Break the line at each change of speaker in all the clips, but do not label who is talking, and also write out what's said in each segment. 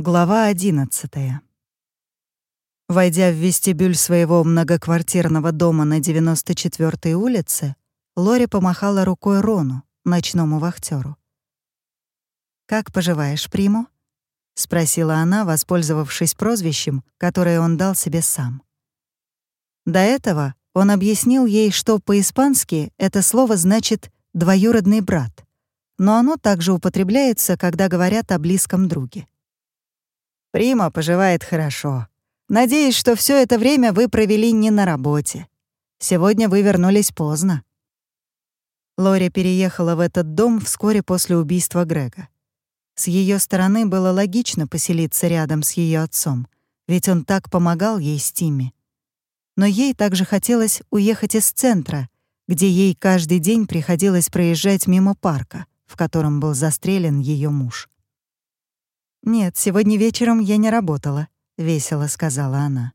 Глава 11. Войдя в вестибюль своего многоквартирного дома на 94-й улице, Лори помахала рукой Рону, ночному вахтеру. «Как поживаешь, Приму?» — спросила она, воспользовавшись прозвищем, которое он дал себе сам. До этого он объяснил ей, что по-испански это слово значит «двоюродный брат», но оно также употребляется, когда говорят о близком друге. Прима поживает хорошо. Надеюсь, что все это время вы провели не на работе. Сегодня вы вернулись поздно. Лори переехала в этот дом вскоре после убийства Грега. С ее стороны было логично поселиться рядом с ее отцом, ведь он так помогал ей с Тимми. Но ей также хотелось уехать из центра, где ей каждый день приходилось проезжать мимо парка, в котором был застрелен ее муж. «Нет, сегодня вечером я не работала», — весело сказала она.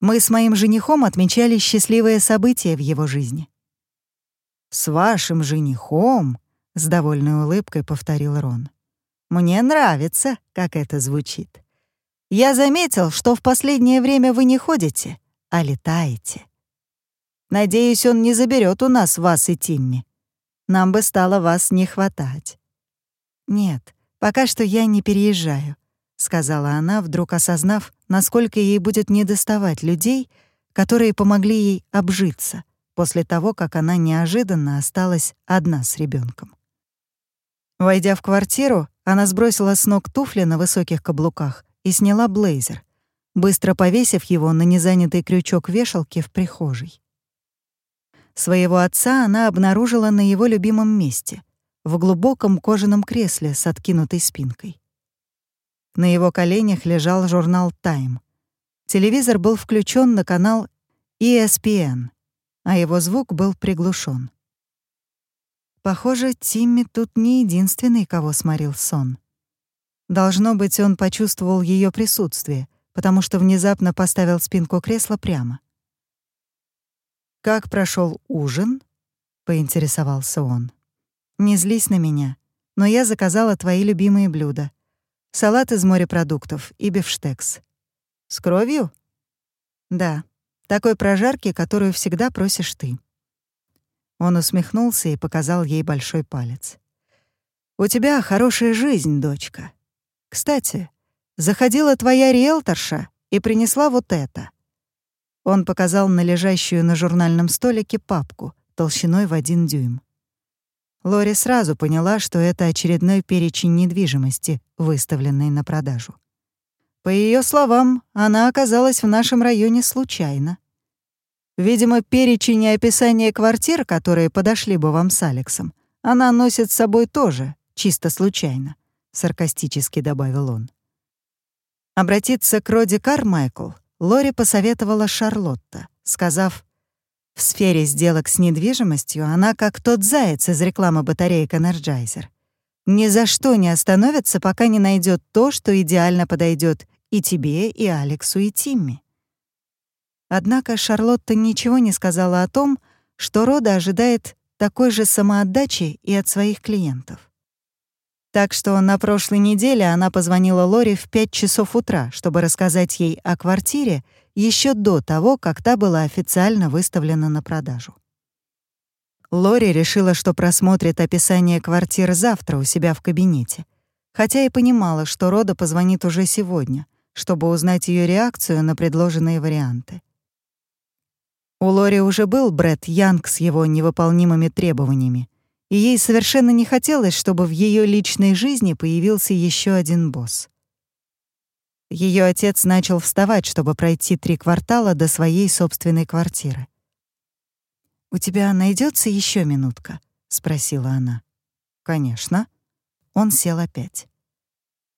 «Мы с моим женихом отмечали счастливое событие в его жизни». «С вашим женихом?» — с довольной улыбкой повторил Рон. «Мне нравится, как это звучит. Я заметил, что в последнее время вы не ходите, а летаете. Надеюсь, он не заберет у нас вас и Тимми. Нам бы стало вас не хватать». «Нет, «Пока что я не переезжаю», — сказала она, вдруг осознав, насколько ей будет недоставать людей, которые помогли ей обжиться после того, как она неожиданно осталась одна с ребенком. Войдя в квартиру, она сбросила с ног туфли на высоких каблуках и сняла блейзер, быстро повесив его на незанятый крючок вешалки в прихожей. Своего отца она обнаружила на его любимом месте — в глубоком кожаном кресле с откинутой спинкой. На его коленях лежал журнал «Тайм». Телевизор был включен на канал ESPN, а его звук был приглушен. Похоже, Тимми тут не единственный, кого сморил сон. Должно быть, он почувствовал ее присутствие, потому что внезапно поставил спинку кресла прямо. «Как прошел ужин?» — поинтересовался он. Не злись на меня, но я заказала твои любимые блюда. Салат из морепродуктов и бифштекс. С кровью? Да, такой прожарки, которую всегда просишь ты. Он усмехнулся и показал ей большой палец. «У тебя хорошая жизнь, дочка. Кстати, заходила твоя риэлторша и принесла вот это». Он показал на лежащую на журнальном столике папку толщиной в один дюйм. Лори сразу поняла, что это очередной перечень недвижимости, выставленный на продажу. По ее словам, она оказалась в нашем районе случайно. Видимо, перечень и описание квартир, которые подошли бы вам с Алексом, она носит с собой тоже, чисто случайно, саркастически добавил он. Обратиться к Роди Кармайкл Лори посоветовала Шарлотта, сказав, в сфере сделок с недвижимостью она как тот заяц из рекламы батареек Energizer. Ни за что не остановится, пока не найдет то, что идеально подойдет и тебе, и Алексу, и Тимми. Однако Шарлотта ничего не сказала о том, что Рода ожидает такой же самоотдачи и от своих клиентов. Так что на прошлой неделе она позвонила Лори в 5 часов утра, чтобы рассказать ей о квартире еще до того, как та была официально выставлена на продажу. Лори решила, что просмотрит описание квартир завтра у себя в кабинете, хотя и понимала, что Рода позвонит уже сегодня, чтобы узнать ее реакцию на предложенные варианты. У Лори уже был Брэд Янг с его невыполнимыми требованиями, и ей совершенно не хотелось, чтобы в ее личной жизни появился еще один босс. Ее отец начал вставать, чтобы пройти три квартала до своей собственной квартиры. «У тебя найдется еще минутка?» — спросила она. «Конечно». Он сел опять.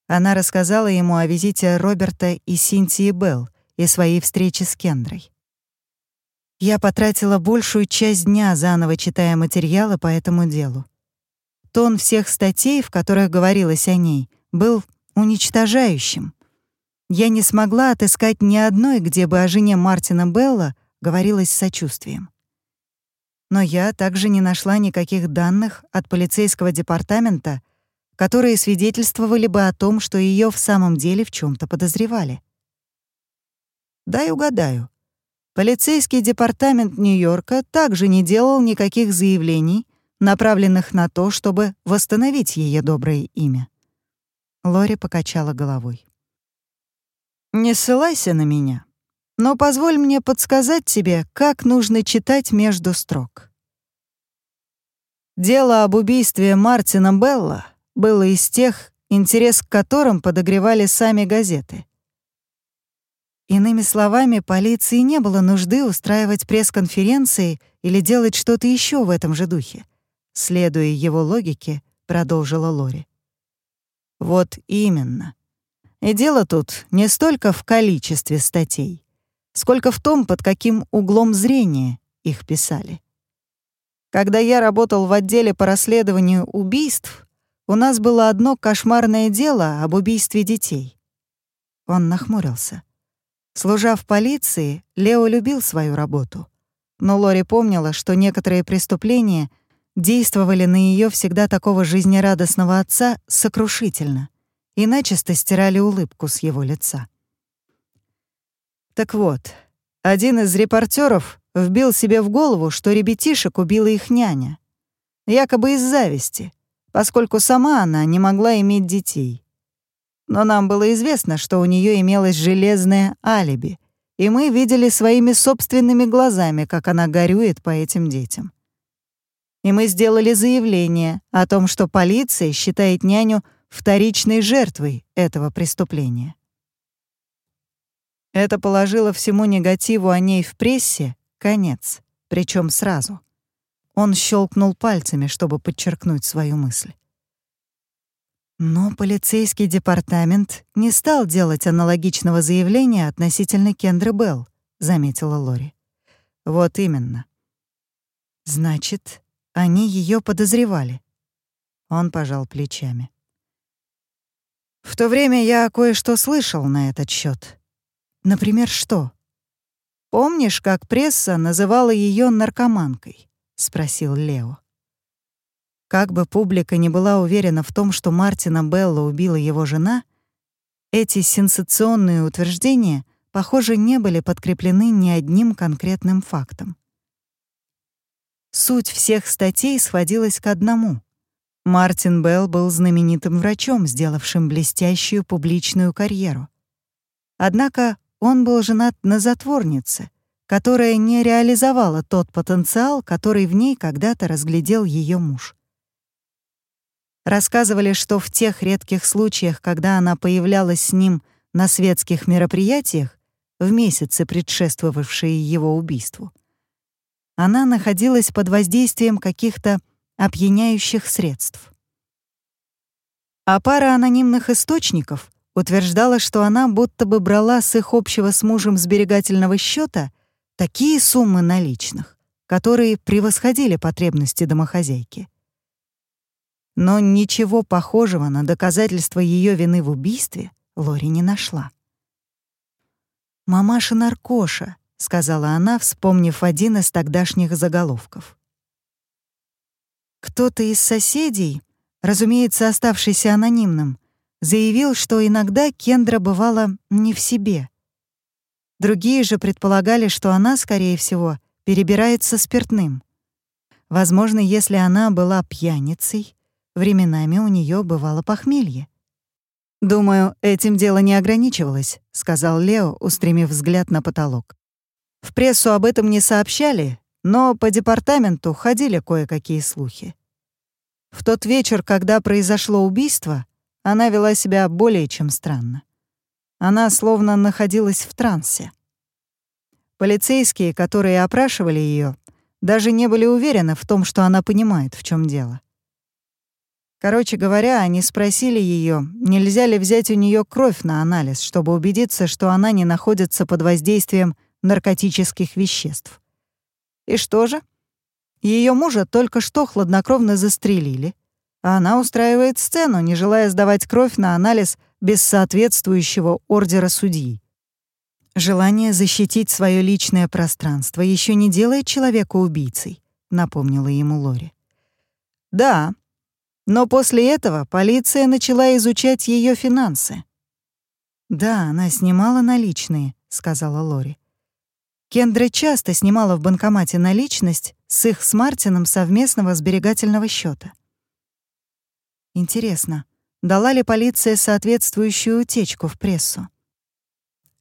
Она рассказала ему о визите Роберта и Синтии Белл и своей встрече с Кендрой. Я потратила большую часть дня, заново читая материалы по этому делу. Тон всех статей, в которых говорилось о ней, был уничтожающим. Я не смогла отыскать ни одной, где бы о жене Мартина Белла говорилось с сочувствием. Но я также не нашла никаких данных от полицейского департамента, которые свидетельствовали бы о том, что ее в самом деле в чем то подозревали. Дай угадаю. Полицейский департамент Нью-Йорка также не делал никаких заявлений, направленных на то, чтобы восстановить ее доброе имя. Лори покачала головой. «Не ссылайся на меня, но позволь мне подсказать тебе, как нужно читать между строк. Дело об убийстве Мартина Белла было из тех, интерес к которым подогревали сами газеты. Иными словами, полиции не было нужды устраивать пресс-конференции или делать что-то еще в этом же духе. Следуя его логике, продолжила Лори. Вот именно. И дело тут не столько в количестве статей, сколько в том, под каким углом зрения их писали. Когда я работал в отделе по расследованию убийств, у нас было одно кошмарное дело об убийстве детей. Он нахмурился. Служа в полиции, Лео любил свою работу. Но Лори помнила, что некоторые преступления действовали на ее всегда такого жизнерадостного отца сокрушительно и начисто стирали улыбку с его лица. Так вот, один из репортеров вбил себе в голову, что ребятишек убила их няня. Якобы из зависти, поскольку сама она не могла иметь детей. Но нам было известно, что у нее имелось железное алиби, и мы видели своими собственными глазами, как она горюет по этим детям. И мы сделали заявление о том, что полиция считает няню вторичной жертвой этого преступления. Это положило всему негативу о ней в прессе конец, причем сразу. Он щелкнул пальцами, чтобы подчеркнуть свою мысль. Но полицейский департамент не стал делать аналогичного заявления относительно Кендры Белл, заметила Лори. Вот именно. Значит, они ее подозревали. Он пожал плечами. В то время я кое-что слышал на этот счет. Например, что? Помнишь, как пресса называла ее наркоманкой? спросил Лео. Как бы публика не была уверена в том, что Мартина Белла убила его жена, эти сенсационные утверждения, похоже, не были подкреплены ни одним конкретным фактом. Суть всех статей сводилась к одному. Мартин Белл был знаменитым врачом, сделавшим блестящую публичную карьеру. Однако он был женат на затворнице, которая не реализовала тот потенциал, который в ней когда-то разглядел ее муж. Рассказывали, что в тех редких случаях, когда она появлялась с ним на светских мероприятиях, в месяцы, предшествовавшие его убийству, она находилась под воздействием каких-то опьяняющих средств. А пара анонимных источников утверждала, что она будто бы брала с их общего с мужем сберегательного счета такие суммы наличных, которые превосходили потребности домохозяйки. Но ничего похожего на доказательство ее вины в убийстве Лори не нашла. «Мамаша наркоша», — сказала она, вспомнив один из тогдашних заголовков. Кто-то из соседей, разумеется, оставшийся анонимным, заявил, что иногда Кендра бывала не в себе. Другие же предполагали, что она, скорее всего, перебирается спиртным. Возможно, если она была пьяницей, Временами у нее бывало похмелье. «Думаю, этим дело не ограничивалось», — сказал Лео, устремив взгляд на потолок. «В прессу об этом не сообщали, но по департаменту ходили кое-какие слухи. В тот вечер, когда произошло убийство, она вела себя более чем странно. Она словно находилась в трансе. Полицейские, которые опрашивали ее, даже не были уверены в том, что она понимает, в чем дело. Короче говоря, они спросили ее, нельзя ли взять у нее кровь на анализ, чтобы убедиться, что она не находится под воздействием наркотических веществ. И что же? Ее мужа только что хладнокровно застрелили, а она устраивает сцену, не желая сдавать кровь на анализ без соответствующего ордера судьи. Желание защитить свое личное пространство еще не делает человека убийцей, напомнила ему Лори. Да, Но после этого полиция начала изучать ее финансы. «Да, она снимала наличные», — сказала Лори. Кендра часто снимала в банкомате наличность с их с Мартином совместного сберегательного счета. Интересно, дала ли полиция соответствующую утечку в прессу?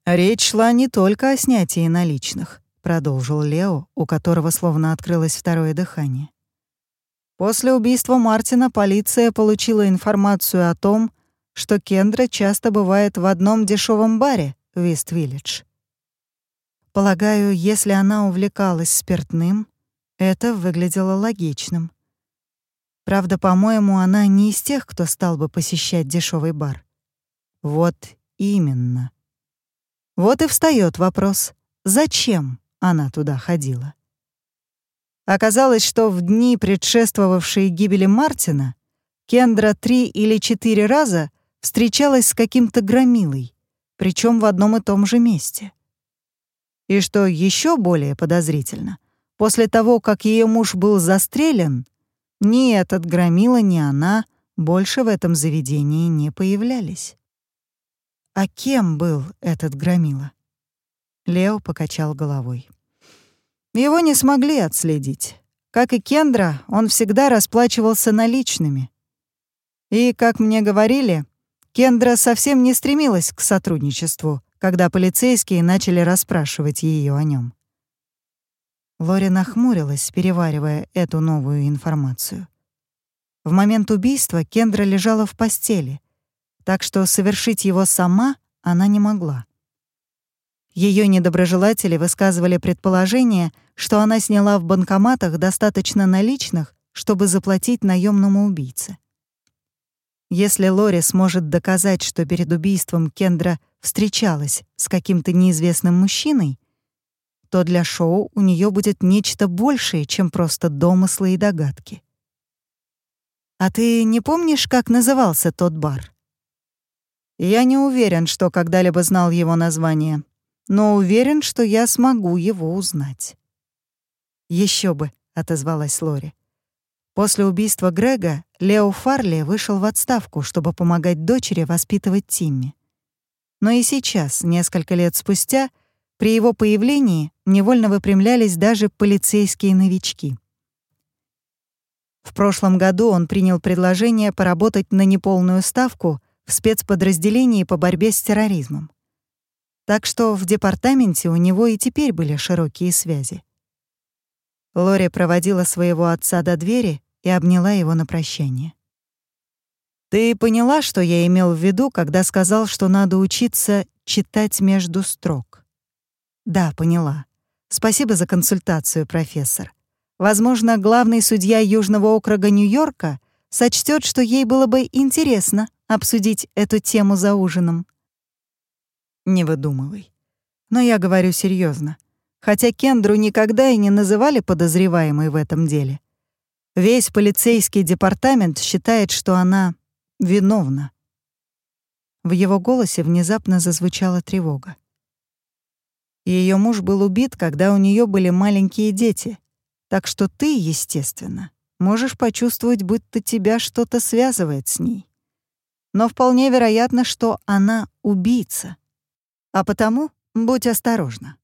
Речь шла не только о снятии наличных, продолжил Лео, у которого словно открылось второе дыхание. После убийства Мартина полиция получила информацию о том, что Кендра часто бывает в одном дешевом баре в Ист-Виллидж. Полагаю, если она увлекалась спиртным, это выглядело логичным. Правда, по-моему, она не из тех, кто стал бы посещать дешевый бар. Вот именно. Вот и встает вопрос, зачем она туда ходила? Оказалось, что в дни, предшествовавшие гибели Мартина, Кендра три или четыре раза встречалась с каким-то громилой, причем в одном и том же месте. И что еще более подозрительно, после того, как ее муж был застрелен, ни этот громила, ни она больше в этом заведении не появлялись. А кем был этот громила? Лео покачал головой. Его не смогли отследить. Как и Кендра, он всегда расплачивался наличными. И, как мне говорили, Кендра совсем не стремилась к сотрудничеству, когда полицейские начали расспрашивать ее о нем. Лори нахмурилась, переваривая эту новую информацию. В момент убийства Кендра лежала в постели, так что совершить его сама она не могла. Ее недоброжелатели высказывали предположение, что она сняла в банкоматах достаточно наличных, чтобы заплатить наемному убийце. Если Лори сможет доказать, что перед убийством Кендра встречалась с каким-то неизвестным мужчиной, то для шоу у нее будет нечто большее, чем просто домыслы и догадки. «А ты не помнишь, как назывался тот бар?» «Я не уверен, что когда-либо знал его название, но уверен, что я смогу его узнать». Еще бы», — отозвалась Лори. После убийства Грега Лео Фарли вышел в отставку, чтобы помогать дочери воспитывать Тимми. Но и сейчас, несколько лет спустя, — при его появлении невольно выпрямлялись даже полицейские новички. В прошлом году он принял предложение поработать на неполную ставку в спецподразделении по борьбе с терроризмом. Так что в департаменте у него и теперь были широкие связи. Лори проводила своего отца до двери и обняла его на прощание. «Ты поняла, что я имел в виду, когда сказал, что надо учиться читать между строк?» Да, поняла. Спасибо за консультацию, профессор. Возможно, главный судья Южного округа Нью-Йорка сочтет, что ей было бы интересно обсудить эту тему за ужином. Не выдумывай. Но я говорю серьезно. Хотя Кендру никогда и не называли подозреваемой в этом деле. Весь полицейский департамент считает, что она виновна. В его голосе внезапно зазвучала тревога. Ее муж был убит, когда у нее были маленькие дети. Так что ты, естественно, можешь почувствовать, будто тебя что-то связывает с ней. Но вполне вероятно, что она убийца. А потому будь осторожна.